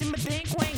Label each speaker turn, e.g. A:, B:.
A: in my dink wing.